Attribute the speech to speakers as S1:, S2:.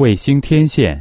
S1: 卫星天线。